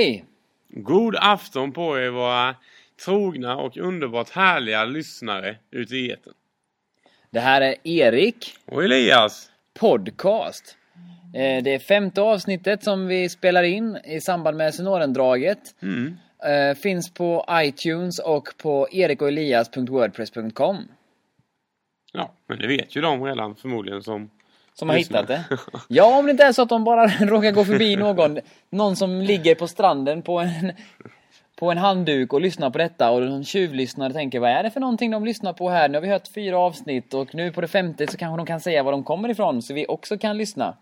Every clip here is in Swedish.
hej! God afton på er våra trogna och underbart härliga lyssnare ute i etern. Det här är Erik Och Elias. Podcast. Eh, Det är femte avsnittet som vi spelar in i samband med Sonorendraget. Mm. Eh, Finns på iTunes och på erikoelias.wordpress.com. Ja, men det vet ju de redan förmodligen som... Som har hittat det. Ja, om det inte är så att de bara råkar gå förbi någon. Någon som ligger på stranden på en, på en handduk och lyssnar på detta och någon tjuvlyssnare tänker vad är det för någonting de lyssnar på här? Nu har vi hört fyra avsnitt och nu på det femte så kanske de kan säga var de kommer ifrån så vi också kan lyssna.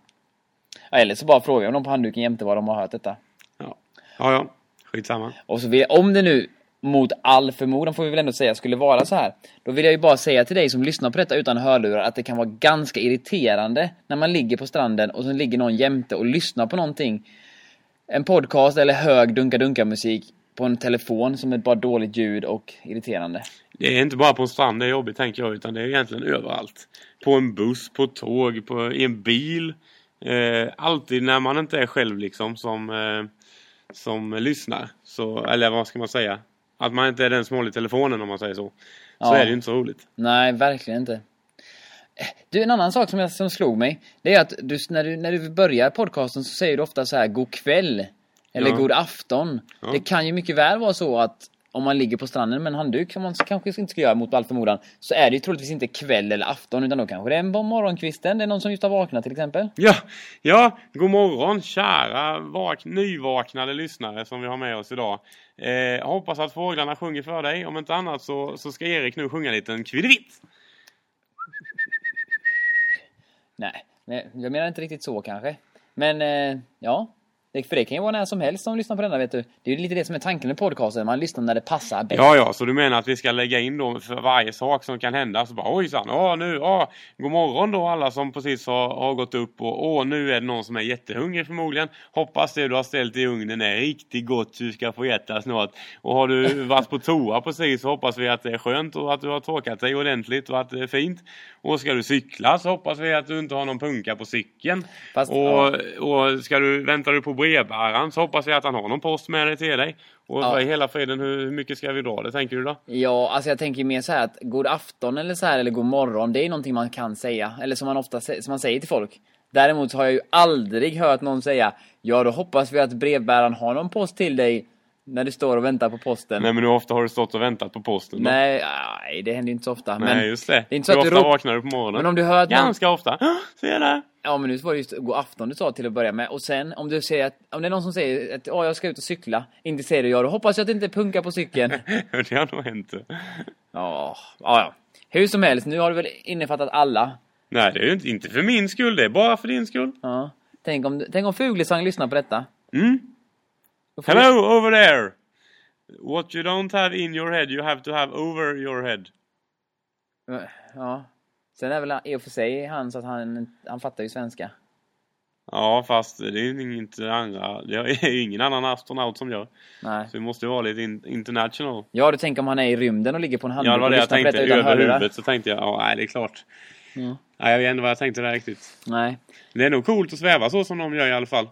Eller så bara frågar de på handduken jämte var de har hört detta. Ja, ja, ja. skitsamma. Och så vill, om det nu mot all förmodan får vi väl ändå säga skulle vara så här. Då vill jag ju bara säga till dig som lyssnar på detta utan hörlurar att det kan vara ganska irriterande när man ligger på stranden och så ligger någon jämte och lyssnar på någonting. En podcast eller hög dunka-dunka-musik på en telefon som är bara dåligt ljud och irriterande. Det är inte bara på en strand det är jobbigt tänker jag utan det är egentligen överallt. På en buss, på ett tåg, på, i en bil. Eh, alltid när man inte är själv liksom som, eh, som lyssnar. Så, eller vad ska man säga? Att man inte är den som håller i telefonen om man säger så. Så Ja. är det ju inte så roligt. Nej, verkligen inte. Du, en annan sak som, jag, som slog mig. Det är att du, när, du, när du börjar podcasten så säger du ofta så här god kväll. Eller Ja. god afton. Ja. Det kan ju mycket väl vara så att om man ligger på stranden med en handduk, som man kanske inte ska göra mot all förmodan, så är det ju troligtvis inte kväll eller afton, utan då kanske det är på morgonkvisten. Det är någon som just har vaknat till exempel. Ja, ja, god morgon kära vak nyvaknade lyssnare som vi har med oss idag. Eh, hoppas att fåglarna sjunger för dig. Om inte annat så, så ska Erik nu sjunga en liten kvidevitt. Nej, jag menar inte riktigt så kanske. Men, eh, ja. För det kan ju vara när som helst som lyssnar på denna, vet du. Det är ju lite det som är tanken med podcasten, man lyssnar när det passar bäst. Ja, ja, så du menar att vi ska lägga in då för varje sak som kan hända. Så bara ojsan, ja nu, ja, god morgon då alla som precis har, har gått upp och åh nu är det någon som är jättehungrig förmodligen. Hoppas det du har ställt i ugnen är riktigt gott, du ska få äta snart. Och har du varit på toa precis så hoppas vi att det är skönt och att du har torkat dig ordentligt och att det är fint. Och ska du cykla så hoppas vi att du inte har någon punka på cykeln. Fast, och, ja. och ska du, väntar du på brevbäraren så hoppas jag att han har någon post med dig till dig. Och Ja. vad i hela friden, hur mycket ska vi dra det tänker du då? Ja, alltså jag tänker mer så här att god afton eller så här eller god morgon, det är någonting man kan säga. Eller som man ofta som man säger till folk. Däremot har jag ju aldrig hört någon säga Ja, då hoppas vi att brevbäraren har någon post till dig när du står och väntar på posten. Nej men hur ofta har du stått och väntat på posten då? Nej, nej, det händer ju inte så ofta. Nej men, just det. det är inte så hur att du ofta rop- vaknar du på morgonen? men om du hör att någon, Ganska ofta. Ah, Se där! Ja, men nu var det just god afton du sa till att börja med. Och sen om du säger att, om det är någon som säger att Åh, jag ska ut och cykla. Inte säger du ja, då hoppas jag att det inte punkar på cykeln. det har nog hänt. Ja, ja. Hur som helst, nu har du väl innefattat alla. Nej det är ju inte, inte för min skull, det är bara för din skull. Ja. Tänk om, tänk om Fuglesang lyssnar på detta. Mm. Hello over there! What you don't have in your head you have to have over your head. Ja. Sen är väl i och för sig han så att han, han fattar ju svenska. Ja fast det är ju inte andra, det är ju ingen annan astronaut som gör. Nej. Så det måste ju vara lite in, international. Ja, du tänker om han är i rymden och ligger på en handbok Ja det var det jag tänkte, över huvudet så tänkte jag, ja nej det är klart. Ja. Nej jag vet inte vad jag tänkte där riktigt. Nej. Det är nog coolt att sväva så som de gör i alla fall.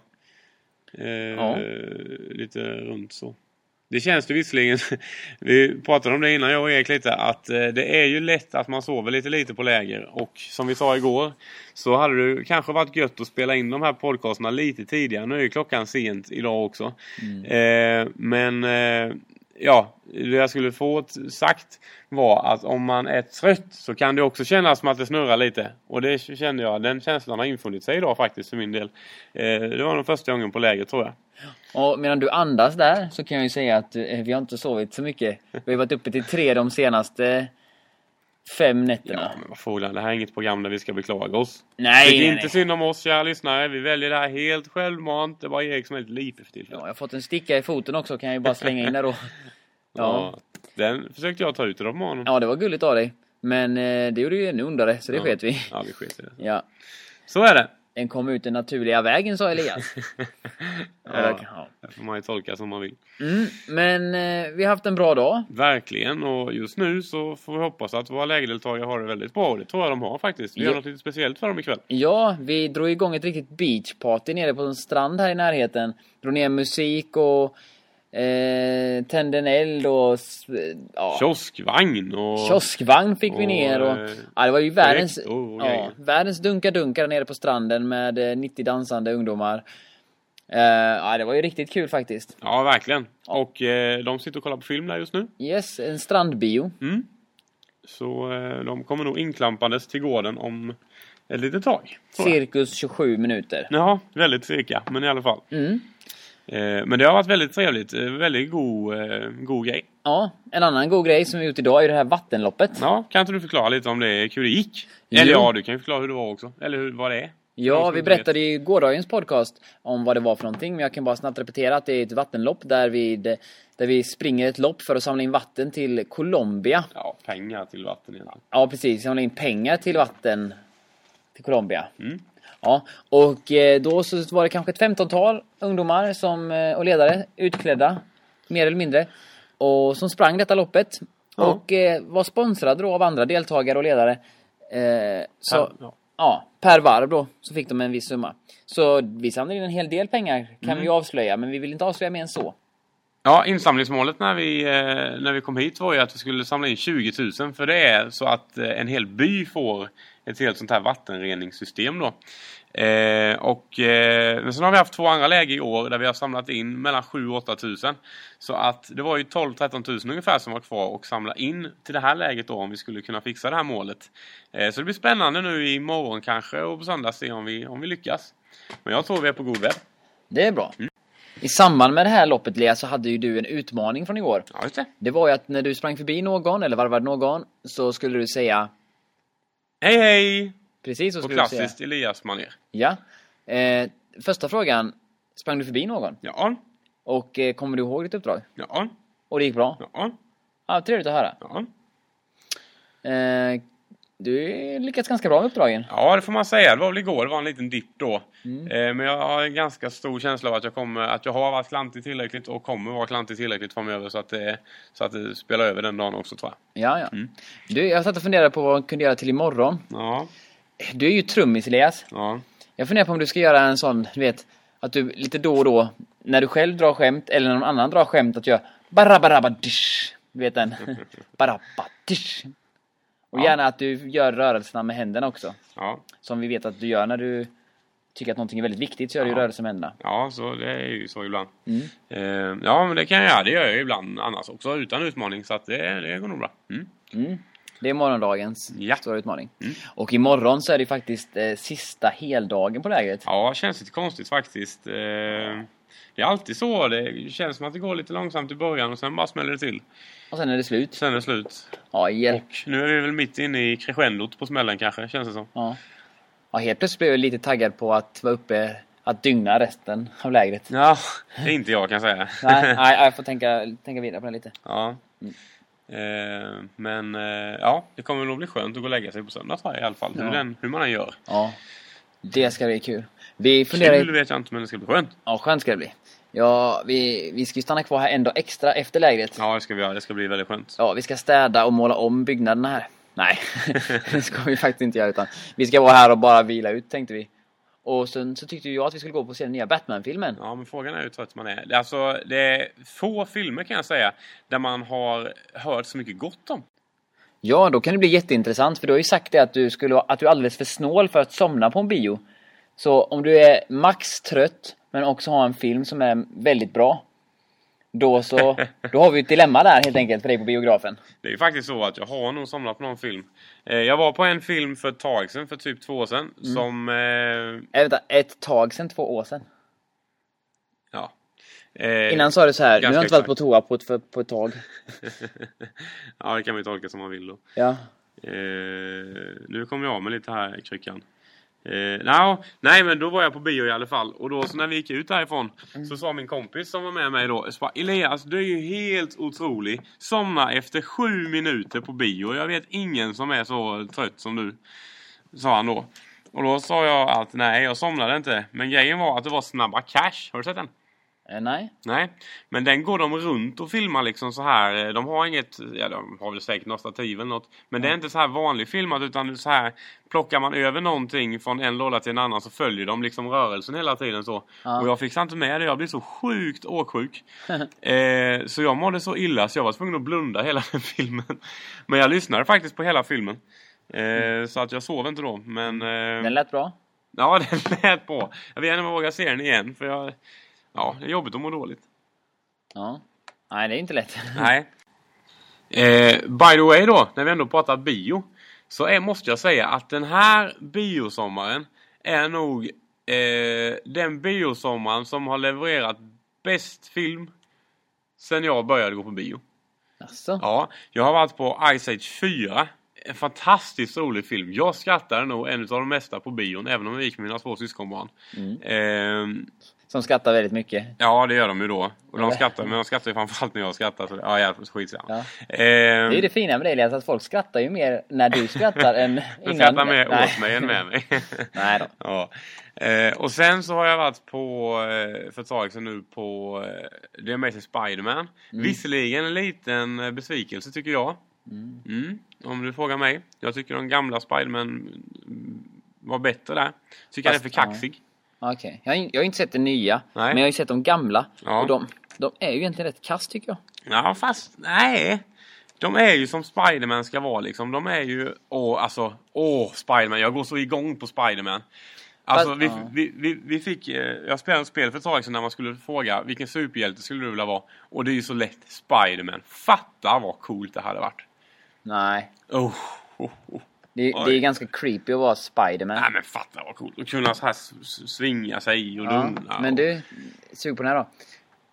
Eh, Ja. Lite runt så. Det känns det visserligen, vi pratade om det innan jag och Erik lite, att eh, det är ju lätt att man sover lite lite på läger. Och som vi sa igår så hade det kanske varit gött att spela in de här podcasterna lite tidigare. Nu är ju klockan sent idag också. Eh, men eh, ja, det jag skulle få sagt var att om man är trött så kan det också kännas som att det snurrar lite. Och det kände jag, den känslan har infunnit sig idag faktiskt för min del. Eh, det var nog första gången på läget tror jag. Och medan du andas där så kan jag ju säga att eh, vi har inte sovit så mycket. Vi har varit uppe till tre de senaste fem nätterna. Ja, men vad det här är inget program där vi ska beklaga oss. Nej, Tyck nej, inte nej. synd om oss kära lyssnare. Vi väljer det här helt självmant. Det var Erik som är lite lipig för tillfället. Ja, jag har fått en sticka i foten också kan jag ju bara slänga in där då. Ja, Ja, Den försökte jag ta ut idag på morgonen. ja det var gulligt av dig. Men eh, det gjorde ju ännu ondare så det Ja. sket vi. Ja, vi sket i det. Ja. Så är det. Den kom ut den naturliga vägen sa Elias. Ja, ja. det får man ju tolka som man vill. Mm, men eh, vi har haft en bra dag. Verkligen, och just nu så får vi hoppas att våra lägerdeltagare har det väldigt bra. Och det tror jag de har faktiskt. Vi Ja. gör något lite speciellt för dem ikväll. Ja, vi drog igång ett riktigt beachparty nere på en strand här i närheten. Drog ner musik och eh, tände en eld och ja, Kioskvagn och... kioskvagn fick vi och, ner och eh, ja, det var ju världens, och ja, världens dunka-dunka där nere på stranden med eh, 90 dansande ungdomar. Eh, ja, det var ju riktigt kul faktiskt. Ja, verkligen. Och eh, de sitter och kollar på film där just nu. Yes, en strandbio. Mm. Så eh, de kommer nog inklampandes till gården om ett litet tag. Cirkus 27 minuter. Ja, väldigt cirka, men i alla fall. Mm. Eh, men det har varit väldigt trevligt. Eh, väldigt god, eh, god grej. Ja, en annan god grej som vi gjort idag är det här vattenloppet. Ja, kan inte du förklara lite om det, hur det gick? Jo. Eller ja, du kan ju förklara hur det var också. Eller hur, vad det är. Ja, vi berättade i gårdagens podcast om vad det var för någonting, men jag kan bara snabbt repetera att det är ett vattenlopp där vi, där vi springer ett lopp för att samla in vatten till Colombia. Ja, pengar till vatten. Ja, precis. Samla in pengar till vatten till Colombia. Mm. Ja, och eh, då så var det kanske ett 15-tal ungdomar som, eh, och ledare utklädda, mer eller mindre, och som sprang detta loppet. Ja. Och eh, var sponsrade då av andra deltagare och ledare. Så, Ja, ja. Ja, per varv då så fick de en viss summa. Så vi samlade in en hel del pengar kan Mm. vi avslöja, men vi vill inte avslöja mer än så. Ja, insamlingsmålet när vi, när vi kom hit var ju att vi skulle samla in 20 000. För det är så att en hel by får ett helt sånt här vattenreningssystem då. Eh, och, eh, men sen har vi haft två andra läger i år där vi har samlat in mellan 7 och 8 000. Så att det var ju 12-13 000 ungefär som var kvar och samla in till det här läget då om vi skulle kunna fixa det här målet. Eh, så det blir spännande nu imorgon kanske och på söndag se om vi, om vi lyckas. Men jag tror vi är på god väg. Det är bra. I samband med det här loppet Lea så hade ju du en utmaning från igår. Ja, just det. Det var ju att när du sprang förbi någon eller varvade någon så skulle du säga Hej hej! precis så På skulle klassiskt Elias-manér. Ja. Eh, första frågan, sprang du förbi någon? Ja, Och eh, kommer du ihåg ditt uppdrag? ja, Och det gick bra? ja, Ja, trevligt att höra. ja. Eh, du lyckats ganska bra med uppdragen. Ja, det får man säga. Det var väl igår. Det var en liten dipp då. Mm. Eh, men jag har en ganska stor känsla av att jag, kommer, att jag har varit klantig tillräckligt och kommer vara klantig tillräckligt framöver så att, det, så att det spelar över den dagen också tror jag. Ja, ja. Mm. Du, jag satt och funderade på vad man kunde göra till imorgon. Ja, Du är ju trummis Elias. ja. Jag funderar på om du ska göra en sån, du vet, att du lite då och då, när du själv drar skämt eller när någon annan drar skämt, att du gör barabarabadish. Du vet den? Barabadish. Och Ja. gärna att du gör rörelserna med händerna också. ja. Som vi vet att du gör när du tycker att någonting är väldigt viktigt så gör du Ja. rörelser med händerna. Ja, så det är ju så ibland. Mm. Eh, ja, men det kan jag göra. Det gör jag ibland annars också utan utmaning. Så att det, det går nog bra. Mm. Mm. Det är morgondagens Ja. stora utmaning. Mm. Och imorgon så är det faktiskt eh, sista heldagen på lägret. Ja, känns lite konstigt faktiskt. Eh, det är alltid så. Det känns som att det går lite långsamt i början och sen bara smäller det till. Och sen är det slut. Sen är det slut. Ja, hjälp. Nu är vi väl mitt inne i crescendot på smällen kanske, känns det som. Ja. ja, helt plötsligt blev jag lite taggad på att vara uppe, att dygna resten av lägret. Ja, det är inte jag kan jag säga. Nej, nej, jag får tänka, tänka vidare på det lite. ja. Eh, men eh, ja, det kommer nog bli skönt att gå och lägga sig på söndag tror jag i alla fall. Hur, Ja. den, hur man än gör. Ja, det ska bli kul. Vi funderar... Kul vet jag inte men det ska bli skönt. Ja, skönt ska det bli. Ja, vi, vi ska ju stanna kvar här en dag extra efter lägret. Ja, det ska vi göra. Det ska bli väldigt skönt. Ja, vi ska städa och måla om byggnaderna här. Nej, det ska vi faktiskt inte göra utan vi ska vara här och bara vila ut tänkte vi. Och sen så tyckte jag att vi skulle gå på och se den nya Batman-filmen. Ja, men frågan är hur trött man är. Alltså, det är få filmer kan jag säga där man har hört så mycket gott om. Ja, då kan det bli jätteintressant för du har ju sagt det att du, skulle, att du är alldeles för snål för att somna på en bio. Så om du är max trött men också har en film som är väldigt bra. Då så, då har vi ett dilemma där helt enkelt för dig på biografen. Det är ju faktiskt så att jag har nog somnat på någon film. Eh, jag var på en film för ett tag sedan, för typ två år sedan, Mm. som... Eh, Äh, vänta, ett tag sedan, två år sedan. ja. Eh, Innan sa du så här, nu har jag inte varit på toa på ett, för, på ett tag. ja, det kan man ju tolka som man vill då. Ja. Eh, nu kommer jag av mig lite här, kryckan. Eh, no, nej, men då var jag på bio i alla fall. Och då så när vi gick ut därifrån så sa min kompis som var med mig då. Så bara, Elias, du är ju helt otrolig. Somna efter sju minuter på bio. Jag vet ingen som är så trött som du. Sa han då. Och då sa jag att nej, jag somnade inte. Men grejen var att det var Snabba Cash. Har du sett den? Eh, nej. Nej, men den går de runt och filmar liksom så här. De har inget, ja de har väl säkert något stativ eller något. Men det är inte så här vanligt filmat utan så här plockar man över någonting från en låda till en annan så följer de liksom rörelsen hela tiden så. Ja. Och jag fick inte med det, jag blev så sjukt åksjuk. eh, så jag mådde så illa så jag var tvungen att blunda hela den filmen. Men jag lyssnade faktiskt på hela filmen. Eh, Så att jag sov inte då, men... Eh, Den lät bra. Ja, den lät bra. Jag vet inte om jag vågar se den igen för jag... Ja, det är jobbigt att må dåligt. Ja. Nej, det är inte lätt. Nej. Eh, by the way då, när vi ändå pratar bio. Så är, måste jag säga att den här biosommaren är nog eh, den biosommaren som har levererat bäst film sen jag började gå på bio. Alltså. Ja, jag har varit på Ice Age 4. En fantastiskt rolig film. Jag skrattade nog en av de mesta på bion, även om jag gick med mina två syskonbarn. Ehm, Som skrattar väldigt mycket. ja, det gör de ju då. Och de skrattar, men de skrattar ju framförallt när jag skrattar. Så, ja, jävligt skitsamma. Ja. Ehm, Det är det fina med det Elias, att folk skrattar ju mer när du skrattar än de innan. skrattar mer Nej. åt mig än med mig. Nej då. ja. Eh, och sen så har jag varit på, eh, för ett tag sedan nu, på eh, The Amazing Spider-Man. Mm. Visserligen en liten eh, besvikelse tycker jag. Mm, om du frågar mig. Jag tycker de gamla Spider-Man mm, var bättre där. Tycker Fast, han är för kaxig. Okej. Jag, har in- jag har inte sett det nya, Nej. men jag har ju sett de gamla. Ja. Och de, de är ju egentligen rätt kass tycker jag. Ja, fast nej. De är ju som Spiderman ska vara liksom. De är ju, åh alltså, åh Spiderman. Jag går så igång på Spiderman. Alltså Fast- vi, ja. vi, vi, vi fick, eh, jag spelade ett spel för ett tag sedan när man skulle fråga vilken superhjälte skulle du vilja vara? Och det är ju så lätt, Spiderman. Fatta vad coolt det hade varit. Nej. Oh, oh, oh. Det, det är ganska creepy att vara Spiderman. Nej men fatta vad coolt. Att kunna så här svinga sig och Ja, lugna. men och, du, sug på den här då.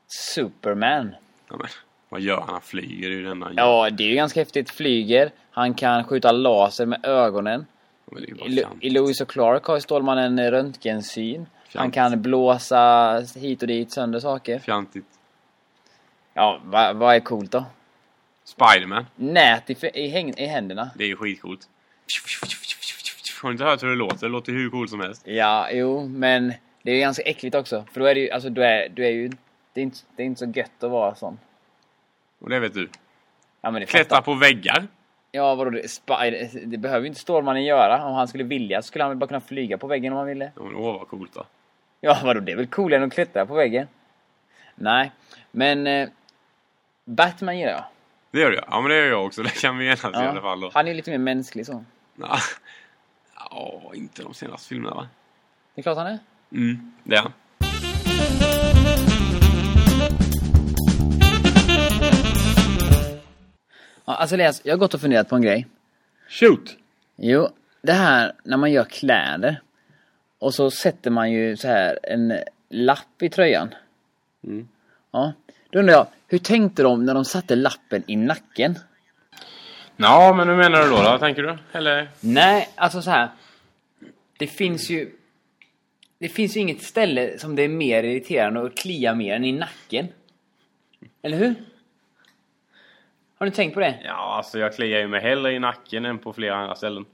Superman. Ja, men, vad gör han? Han flyger ju denna Ja, det är ju ganska häftigt. Flyger. Han kan skjuta laser med ögonen. I. I Lewis och Clark har ju Stålman en röntgensyn. Han Fjant. kan blåsa hit och dit sönder saker. Fjantigt. Ja, vad vad är coolt då? Spiderman. Nät i, i, häng, i händerna. Det är ju skitcoolt. Har du inte hört hur det låter? Det låter hur coolt som helst. Ja, jo, men det är ganska äckligt också. För då är det ju, alltså du är, du är ju, det är, inte, det är inte så gött att vara sån. Och det vet du. Ja, men det Klättra på väggar. Ja, vadå, det, Spider, det behöver ju inte Stålmannen göra. Om han skulle vilja så skulle han väl bara kunna flyga på väggen om han ville. Ja, men åh vad coolt då. Ja, vadå, det är väl coolare än att klättra på väggen? Nej, men eh, Batman gillar jag. Det gör du ja. Ja men det gör jag också. Det kan vi enas i alla fall då. Han är ju lite mer mänsklig så. Ja, Ja, inte de senaste filmerna va? Det är klart han är. Mm, det är han. Ja, alltså Elias, jag har gått och funderat på en grej. Shoot! Jo, det här när man gör kläder. Och så sätter man ju så här en lapp i tröjan. Mm. Ja, då undrar jag, hur tänkte de när de satte lappen i nacken? Ja, men hur menar du då? då tänker du? Eller? Nej, alltså så här. Det finns ju... Det finns ju inget ställe som det är mer irriterande att klia mer än i nacken. Eller hur? Har ni tänkt på det? Ja, alltså jag kliar ju mig hellre i nacken än på flera andra ställen.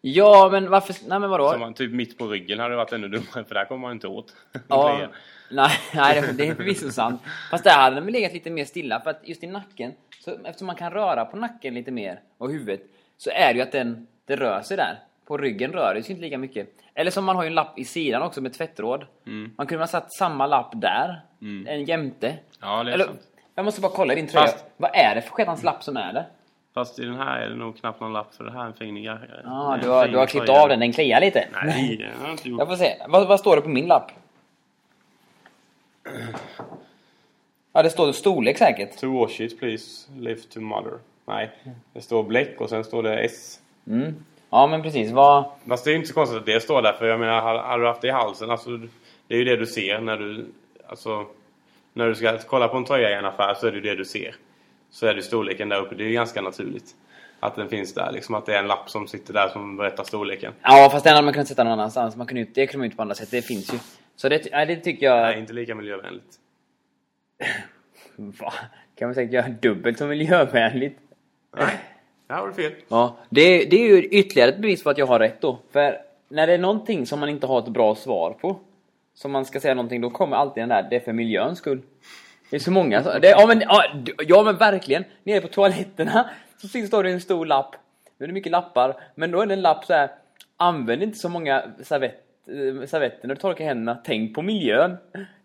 Ja, men varför... Nej, men vadå? Som man, typ mitt på ryggen hade det varit ännu dummare för där kommer man inte åt. Ja, nej, nej, det- det är förvisso sant. Fast där hade den väl legat lite mer stilla. För att just i nacken, så eftersom man kan röra på nacken lite mer och huvudet, så är det ju att den, det rör sig där. På ryggen rör det sig inte lika mycket. Eller som man har ju en lapp i sidan också med tvättråd. Mm. Man kunde ha satt samma lapp där, en jämte. Ja, det är Eller, sant. jag måste bara kolla i din tröja. Fast- Vad är det för sketans lapp som är där? Fast i den här är det nog knappt någon lapp för det här är en fin Ja, en du har, du har klippt av den, den kliar lite. Nej, det har jag inte gjort. Jag får se. Vad, vad står det på min lapp? Ja, det står storlek säkert. To wash it please, lift to mother. Nej, det står bläck och sen står det S. Mm. Ja, men precis. Vad... Fast det är inte så konstigt att det står där för jag menar, hade du haft det i halsen, alltså det är ju det du ser när du, alltså när du ska kolla på en tröja i en affär så är det ju det du ser. Så är det storleken där uppe, det är ju ganska naturligt. Att den finns där, liksom att det är en lapp som sitter där som berättar storleken. Ja, fast den hade man kunnat sätta någon annanstans. Man kunde, det kunde man ut på andra sätt. Det finns ju. Så det, nej, det tycker jag... Nej, inte lika miljövänligt. Va? Kan man säkert göra dubbelt så miljövänligt? Nej, där har du fel. Ja, det, det är ju ytterligare ett bevis på att jag har rätt då. För när det är någonting som man inte har ett bra svar på, som man ska säga någonting, då kommer alltid den där, det är för miljöns skull. Det är så många så, det, ja, men, ja, ja men verkligen, nere på toaletterna så står det en stor lapp. Nu är det mycket lappar, men då är det en lapp så här. Använd inte så många servett, eh, servetter när du torkar händerna, tänk på miljön.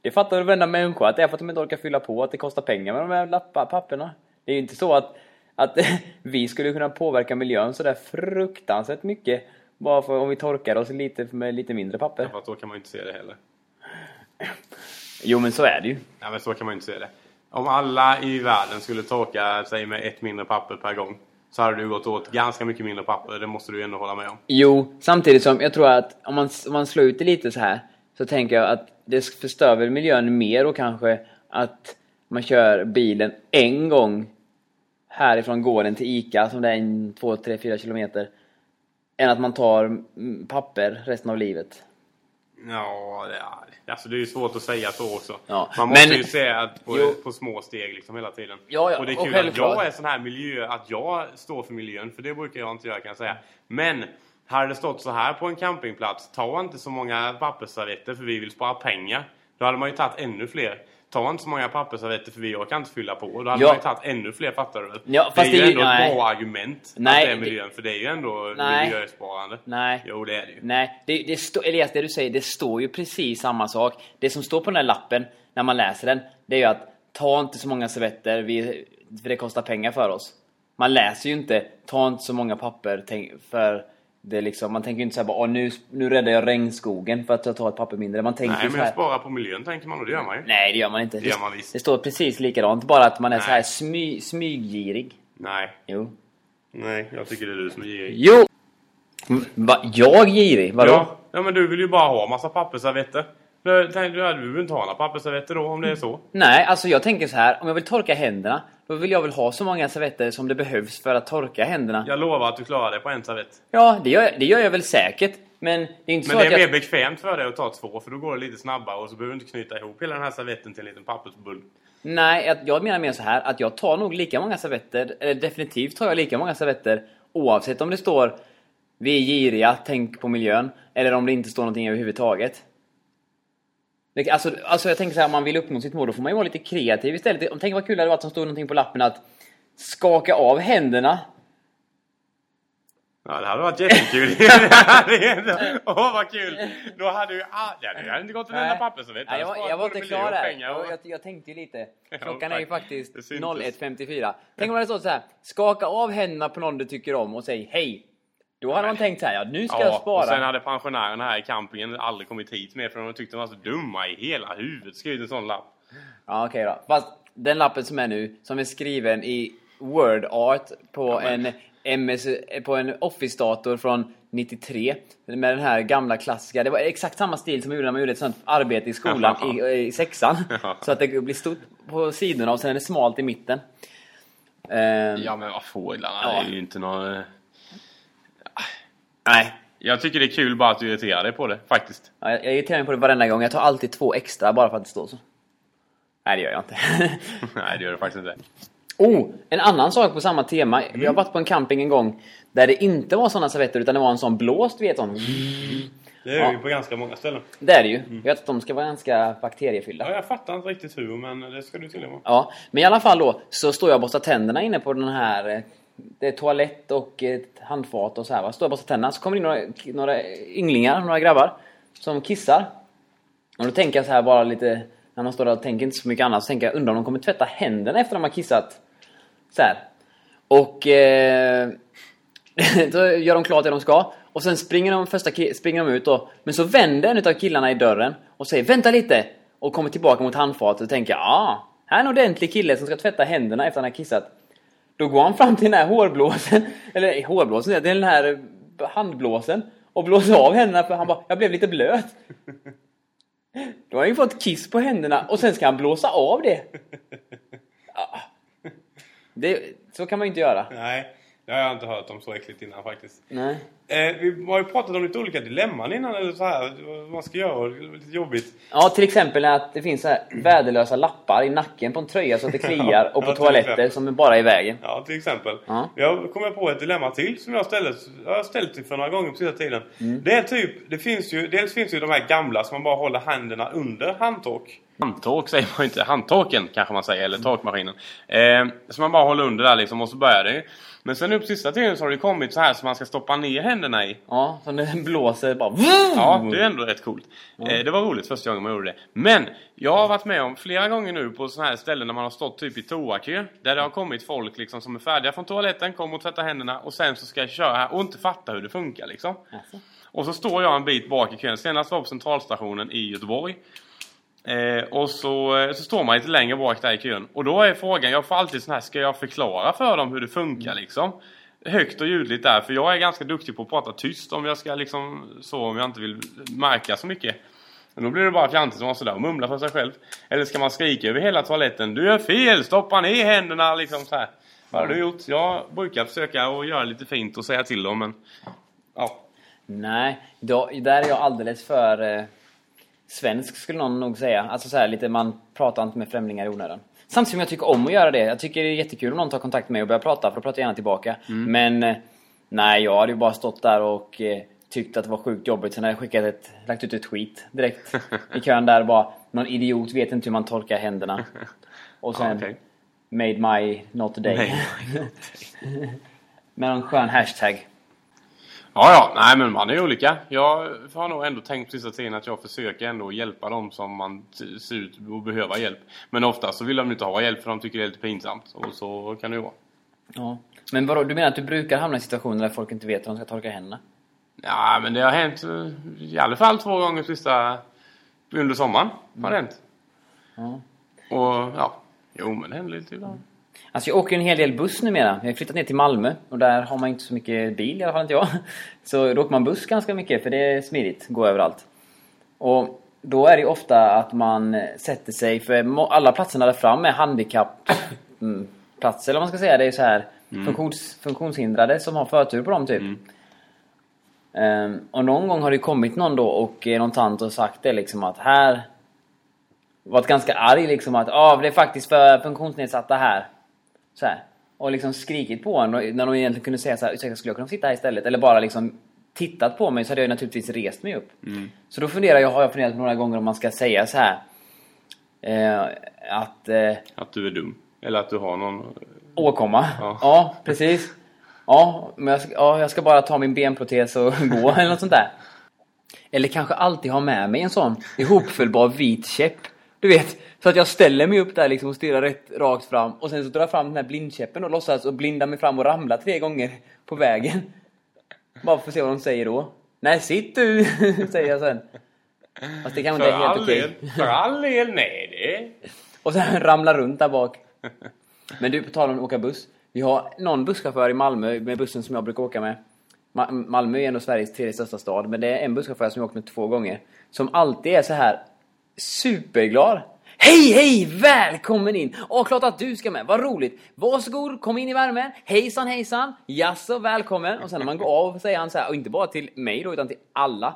Det fattar väl varenda människa att det är för att de inte orkar fylla på, att det kostar pengar med de här lappar, papperna. Det är ju inte så att, att vi skulle kunna påverka miljön så där fruktansvärt mycket bara för om vi torkar oss lite med lite mindre papper. Ja, då kan man ju inte se det heller. Jo men så är det ju. Ja, men så kan man ju inte se det. Om alla i världen skulle torka sig med ett mindre papper per gång så hade ju gått åt ganska mycket mindre papper. Det måste du ju ändå hålla med om. Jo, samtidigt som jag tror att om man, om man slår ut det lite så här så tänker jag att det förstör väl miljön mer och kanske att man kör bilen en gång härifrån gården till Ica som det är en 2, 3, 4 kilometer än att man tar papper resten av livet. Ja, det är, alltså det är ju svårt att säga så också. Ja, Man måste men- ju se att på, på små steg liksom hela tiden. Ja, ja, och det är kul att jag är sån här miljö, att jag står för miljön. För det brukar jag inte göra kan jag säga. Men hade det stått så här på en campingplats. Ta inte så många pappersservetter för vi vill spara pengar. Då hade man ju tagit ännu fler. Ta inte så många pappersservetter för vi orkar inte fylla på. Då hade Ja. man ju tagit ännu fler, fattar du? Ja, det är ju det ändå nej. ett bra argument Nej, att det är det- miljön. För det är ju ändå Nej. miljösparande. Nej. Jo, det är det ju. Nej, det, det står, Elias, det du säger, det står ju precis samma sak. Det som står på den här lappen, när man läser den, det är ju att ta inte så många servetter, vi, för det kostar pengar för oss. Man läser ju inte, ta inte så många papper, tänk, för det är liksom, man tänker inte såhär bara, nu, nu räddar jag regnskogen för att jag tar ett papper mindre. Man tänker Nej, men jag sparar på miljön tänker man och det gör man ju. Nej, det gör man inte. Det gör man visst. det står precis likadant, bara att man är så här Nej. smy, smyggirig. Nej. Jo. Nej, jag tycker det är du som är girig. Jo! Va, jag girig? Vadå? Ja, ja, men du vill ju bara ha massa pappersservetter. Du, du väl inte ha några pappersservetter då om det är så? Nej, alltså jag tänker så här. Om jag vill torka händerna, då vill jag väl ha så många servetter som det behövs för att torka händerna. Jag lovar att du klarar det på en servett. Ja, det gör, det gör jag väl säkert. Men det är inte Men så det att är jag... mer bekvämt för dig att ta två för då går det lite snabbare och så behöver du inte knyta ihop hela den här servetten till en liten pappersbull. Nej, jag, jag menar mer så här att jag tar nog lika många servetter, eller definitivt tar jag lika många servetter oavsett om det står vi är giriga, tänk på miljön, eller om det inte står någonting överhuvudtaget. Det, alltså, alltså jag tänker så här, om man vill uppnå sitt mål då får man ju vara lite kreativ istället. Om- Tänk vad kul det hade varit som stod någonting på lappen att skaka av händerna Ja, det hade varit jättekul. Det Åh, vad kul! Då hade ju... Ah, det hade inte gått en enda pappersservett. Nej, jag, var- jag var inte klar där. Jag, jag, jag tänkte ju lite. Klockan är ju faktiskt Det syntes. 01.54. Tänk om det hade stått så här. Skaka av händerna på någon du tycker om och säg hej. Då hade man tänkt så här, ja nu ska jag Ja, spara. och sen hade pensionärerna här i campingen aldrig kommit hit mer för de tyckte de var så dumma i hela huvudet. Skrivit en sån lapp. Ja okej då. Fast den lappen som är nu, som är skriven i word art på en MS, på en Office-dator från 93. Med den här gamla klassiska. Det var exakt samma stil som man gjorde när man gjorde ett sånt arbete i skolan i, i sexan. Så att det blir stort på sidorna och sen är det smalt i mitten. Ehm, Ja, men vad fåglarna Ja. är ju inte någon... Nej, Jag tycker det är kul bara att du irriterar dig på det, faktiskt. Ja, jag jag irriterar mig på det varenda gång. Jag tar alltid två extra bara för att det står så. Nej, det gör jag inte. Nej, det gör du faktiskt inte. oh, en annan sak på samma tema. Vi har varit på en camping en gång där det inte var sådana servetter utan det var en sån blåst, vet sån. Det är Ja. ju på ganska många ställen. Det är det ju. Jag vet att de ska vara ganska bakteriefyllda. Ja, jag fattar inte riktigt hur, men det ska du vara. Ja, men i alla fall då så står jag och borstar tänderna inne på den här eh, det är toalett och ett handfat och så här va. Står jag och borstar tänderna så kommer det in några, några ynglingar, några grabbar som kissar. Och då tänker jag så här bara lite när man står där och tänker inte så mycket annat så tänker jag undrar om de kommer tvätta händerna efter de har kissat. Så här. Och eh, då gör de klart det de ska och sen springer de första springer de ut då. Men så vänder en av killarna i dörren och säger vänta lite och kommer tillbaka mot handfatet och tänker ja, här är en ordentlig kille som ska tvätta händerna efter han har kissat. Då går han fram till den här hårblåsen, eller hårblåsen, det är den här handblåsen och blåser av händerna för han bara, jag blev lite blöt. Då har han ju fått kiss på händerna och sen ska han blåsa av det. Ja. det så kan man ju inte göra. Nej. Det har jag inte hört om så äckligt innan faktiskt. Nej. Eh, vi har ju pratat om lite olika dilemman innan, eller så här, vad man ska göra och det är lite jobbigt. Ja, till exempel att det finns så här värdelösa lappar i nacken på en tröja så att det kliar och på Ja, toaletter som är bara i vägen. Ja, till exempel. Ja. Jag kommer på ett dilemma till som jag ställde, jag har ställt för några gånger på sista tiden. Mm. Det är typ, det finns ju, dels finns ju de här gamla som man bara håller händerna under handtork. Handtork säger man ju inte, handtorken kanske man säger, eller torkmaskinen. Eh, som man bara håller under där liksom och så börjar det. Men sen nu på sista tiden så har det kommit så här som man ska stoppa ner händerna i. Ja, som det blåser bara... Ja, det är ändå rätt coolt. Eh, det var roligt första gången man gjorde det. Men jag har varit med om flera gånger nu på sådana här ställen där man har stått typ i toakö. Där det har kommit folk liksom som är färdiga från toaletten, kommer och tvättar händerna och sen så ska jag köra här och inte fatta hur det funkar liksom. Alltså. Och så står jag en bit bak i kön. Senast var på centralstationen i Göteborg. Eh, och så, eh, så står man lite längre bak där i kön. Och då är frågan, jag får alltid sån här, ska jag förklara för dem hur det funkar liksom? Högt och ljudligt där, för jag är ganska duktig på att prata tyst om jag ska liksom, så om jag inte vill märka så mycket. Men då blir det bara fjantigt som sådär och mumla för sig själv. Eller ska man skrika över hela toaletten, du gör fel, stoppa ner händerna liksom så här. Vad har du gjort? Jag brukar försöka att göra lite fint och säga till dem men... Ja. Nej, då, där är jag alldeles för eh, svensk skulle någon nog säga. Alltså så här, lite, man pratar inte med främlingar i onödan. Samtidigt som jag tycker om att göra det. Jag tycker det är jättekul om någon tar kontakt med mig och börjar prata, för då pratar jag gärna tillbaka. Men eh, nej, jag hade ju bara stått där och eh, tyckt att det var sjukt jobbigt. Sen hade jag skickat ett, lagt ut ett skit direkt i kön där bara. Någon idiot vet inte hur man torkar händerna. Och sen okej. made my not day. Nej. Med någon skön hashtag. Ja, ja, nej men man är olika. Jag har nog ändå tänkt sista tiden att jag försöker ändå hjälpa dem som man ser ut att behöva hjälp. Men ofta så vill de inte ha hjälp för de tycker det är lite pinsamt. Och så kan det ju vara. Ja. Men vadå, du menar att du brukar hamna i situationer där folk inte vet hur de ska torka händerna? Ja, men det har hänt eh, i alla fall två gånger sista... Under sommaren har det hänt. Ja. Och ja, jo men det händer lite ibland. Alltså jag åker en hel del buss numera. Jag har flyttat ner till Malmö och där har man inte så mycket bil, i alla fall inte jag. Så då åker man buss ganska mycket för det är smidigt, gå överallt. Och då är det ju ofta att man sätter sig, för alla platserna där fram är handikappplatser eller vad man ska säga. Det är så här funktions, funktionshindrade som har förtur på dem typ. Ehm, och någon gång har det kommit någon då och eh, någon tant och sagt det liksom att här varit ganska arg liksom att ah, det är faktiskt för funktionsnedsatta här. Så här. Och liksom skrikit på och när de egentligen kunde säga så här, ursäkta skulle jag kunna sitta här istället? Eller bara liksom tittat på mig så hade jag naturligtvis rest mig upp. Så då funderar jag, har jag funderat några gånger om man ska säga så här. Eh, att eh, Att du är dum. Eller att du har någon... åkomma. Ja. Ja. precis. Ja, men jag ska, ja, jag ska bara ta min benprotes och gå eller något sånt där. Eller kanske alltid ha med mig en sån ihopfällbar vit käpp. Du vet, så att jag ställer mig upp där liksom och stirrar rätt rakt fram och sen så drar jag fram den här blindkäppen och låtsas och blinda mig fram och ramla tre gånger på vägen. Bara för att se vad de säger då. Nej, sitt du! säger jag sen. Fast det kanske inte är helt okej. För all del, nej det... Och sen ramla runt där bak. Men du, på tal om att åka buss. Vi har någon busschaufför i Malmö med bussen som jag brukar åka med. Ma- Malmö är ändå Sveriges tredje största stad, men det är en busschaufför som jag åkt med två gånger. Som alltid är så här superglad. Hej, hej! Välkommen in! Och klart att du ska med. Vad roligt! Varsågod, kom in i värmen. Hejsan, hejsan! Jaså, välkommen! Och sen när man går av säger han så här, och inte bara till mig då, utan till alla.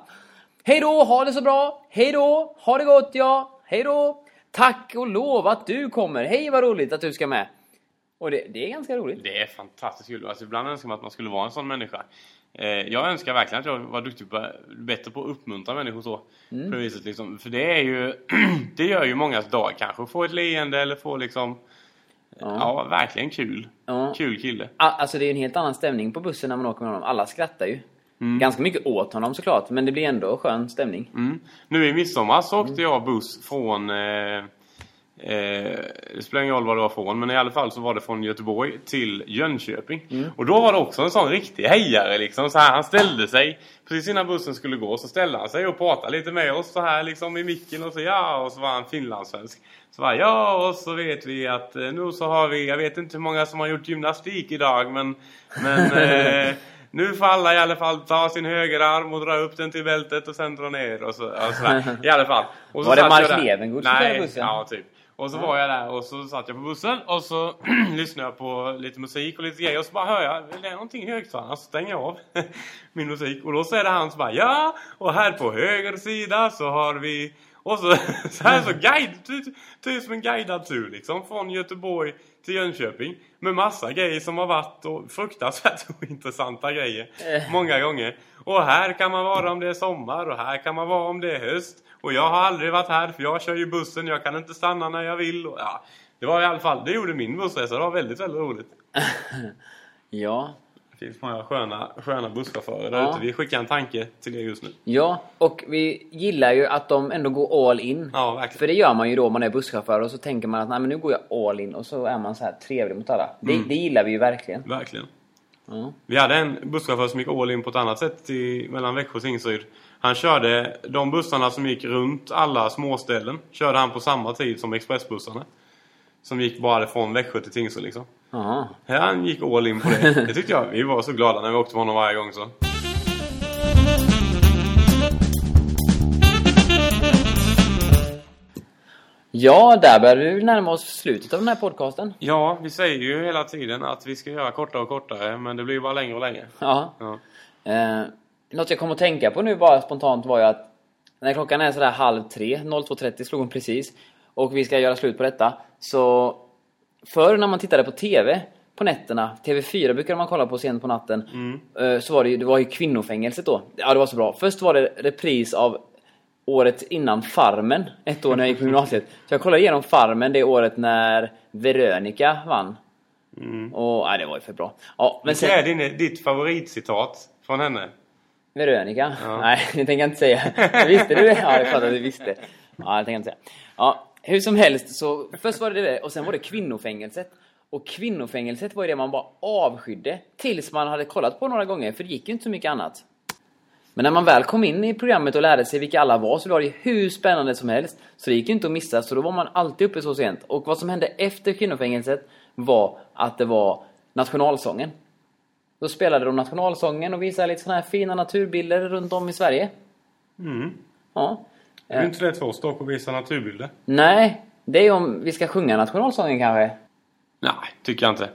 Hej då, ha det så bra! Hej då, ha det gott ja! Hej då! Tack och lov att du kommer! Hej vad roligt att du ska med! Och det, det är ganska roligt. Det är fantastiskt kul. Alltså, ibland önskar man att man skulle vara en sån människa. Eh, jag önskar verkligen att jag var duktig på, bättre på att uppmuntra människor så. Mm. På det viset, liksom. För det är ju... det gör ju mångas dag kanske. Få ett leende eller få liksom... Ja, verkligen kul. Ja. Kul kille. Alltså det är en helt annan stämning på bussen när man åker med honom. Alla skrattar ju. Ganska mycket åt honom såklart, men det blir ändå skön stämning. Mm. Nu i midsommar så åkte jag buss från... Eh, eh, det spelar ingen roll var det var från, men i alla fall så var det från Göteborg till Jönköping. Och då var det också en sån riktig hejare liksom. Så här, han ställde sig precis innan bussen skulle gå så ställde han sig och pratade lite med oss så här liksom i micken och så ja, och så var han finlandssvensk. Så var ja, och så vet vi att eh, nu så har vi, jag vet inte hur många som har gjort gymnastik idag men, men eh, nu får alla i alla fall ta sin högerarm och dra upp den till bältet och sen dra ner och så. Och sådär. I alla fall. Och så Var det Mark. Levengood som Nej, ja typ. Och så var jag där och så satt jag på bussen och så lyssnade jag på lite musik och lite grejer och så bara hör jag det är någonting i högtalarna så stänger jag av min musik och då så är det han som bara ja och här på höger sida så har vi och så, så här så guide, typ, typ som en guidad tur liksom från Göteborg till Jönköping med massa grejer som har varit och fruktansvärt ointressanta grejer många gånger. Och här kan man vara om det är sommar och här kan man vara om det är höst. Och jag har aldrig varit här för jag kör ju bussen, jag kan inte stanna när jag vill. Och, ja, det var i alla fall, det gjorde min bussresa, det var väldigt, väldigt roligt. Ja. Det finns många sköna, sköna busschaufförer där Ja. ute. Vi skickar en tanke till er just nu. Ja, och vi gillar ju att de ändå går all in. Ja, verkligen. För det gör man ju då om man är busschaufför och så tänker man att Nej, men nu går jag all in och så är man så här trevlig mot alla. Det, Mm. det gillar vi ju verkligen. Verkligen. Ja. Vi hade en busschaufför som gick all in på ett annat sätt i, mellan Växjö och Tingsryd. Han körde de bussarna som gick runt alla småställen. Körde han på samma tid som expressbussarna. Som gick bara från Växjö till Tingsryd liksom. Jaha. Han gick all in på det. Det tyckte jag. Vi var så glada när vi åkte på honom varje gång så. Ja, där börjar vi närma oss slutet av den här podcasten. Ja, vi säger ju hela tiden att vi ska göra kortare och kortare. Men det blir ju bara längre och längre. Ja. Ja. Eh, något jag kom att tänka på nu bara spontant var ju att när klockan är sådär halv tre, 02.30 slog hon precis, och vi ska göra slut på detta, så förr när man tittade på TV på nätterna, TV4 brukade man kolla på sent på natten, eh, så var det ju, det var ju kvinnofängelset då. Ja, det var så bra. Först var det repris av året innan Farmen, ett år när jag gick på gymnasiet. Så jag kollade igenom Farmen det året när Veronica vann. Och, nej, det var ju för bra. Ja, men Vilket är din, ditt favoritcitat från henne? Veronica? Nej, det tänker jag inte säga. Visste du det? Ja, det är klart att du visste. Ja, det tänker jag inte säga. Ja, hur som helst så först var det det och sen var det kvinnofängelset. Och kvinnofängelset var ju det man bara avskydde tills man hade kollat på några gånger för det gick ju inte så mycket annat. Men när man väl kom in i programmet och lärde sig vilka alla var så var det ju hur spännande som helst. Så det gick ju inte att missa, så då var man alltid uppe så sent. Och vad som hände efter kvinnofängelset var att det var nationalsången. Då spelade de nationalsången och visade lite såna här fina naturbilder runt om i Sverige. Mm. Ja. Det är inte lätt för oss dock att visa naturbilder. Nej, det är om vi ska sjunga nationalsången kanske. Nej, tycker jag inte.